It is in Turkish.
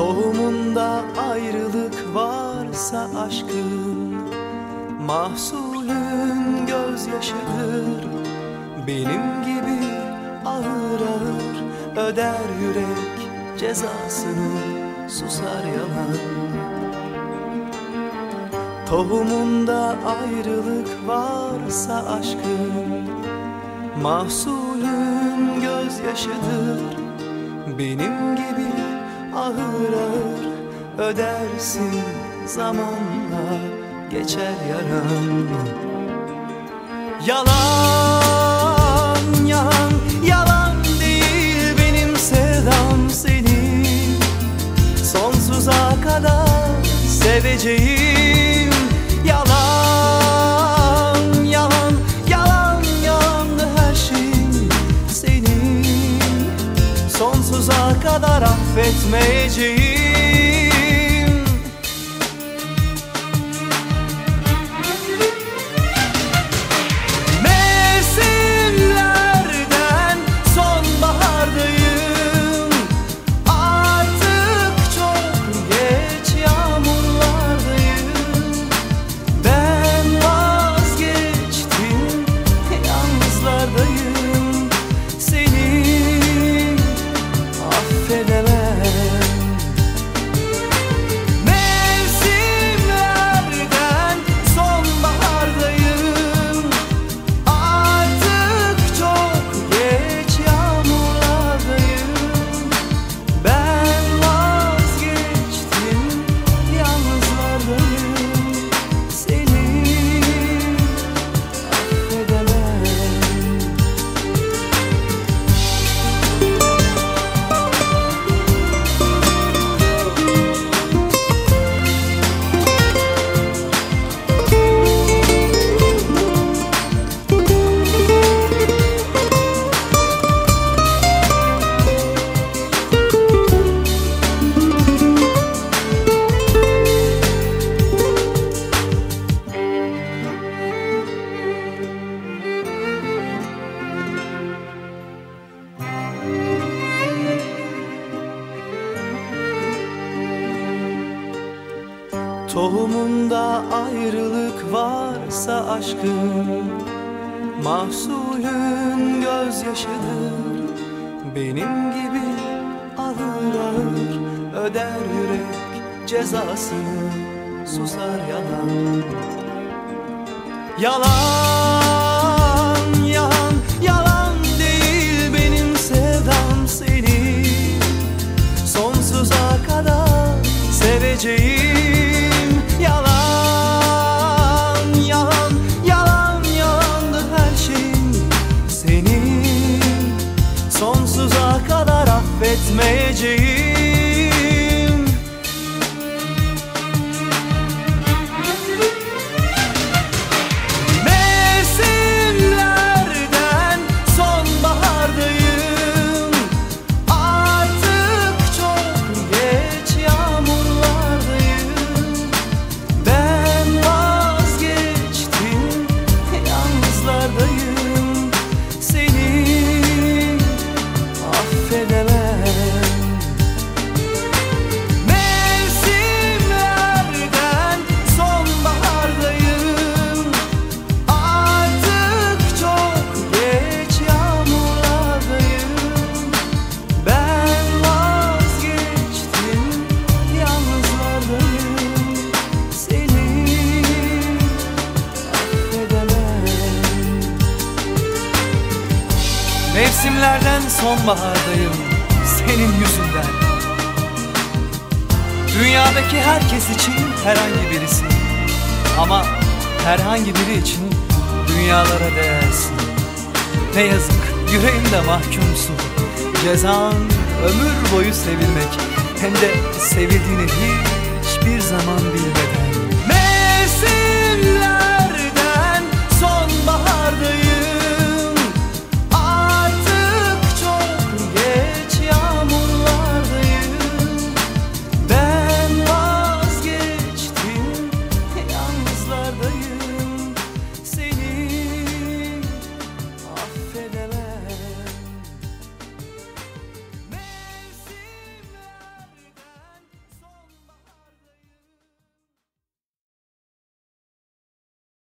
Tohumunda ayrılık varsa aşkın Mahsulün gözyaşıdır. Benim gibi ağır ağır öder yürek cezasını susar yalan. Tohumunda ayrılık varsa aşkın Mahsulün gözyaşıdır. Benim gibi ağır ağır ödersin zamanla geçer yaran. Yalan, yalan, yalan değil benim sevdam seni Sonsuza kadar seveceğim Sonsuza kadar affetmeyeceğim Tohumunda ayrılık varsa aşkın Mahsulün gözyaşıdır. Benim gibi ağır ağır öder yürek cezasını susar yalan. Yalan, yalan, yalan değil benim sevdam seni. Sonsuza kadar seveceğim affetmeyeceğim Mevsimlerden sonbahardayım senin yüzünden. Dünyadaki herkes için herhangi birisi Ama herhangi biri için dünyalara değersin. Ne yazık yüreğimde mahkumsun. Cezan ömür boyu sevilmek Hem de sevildiğini hiçbir zaman bilmeden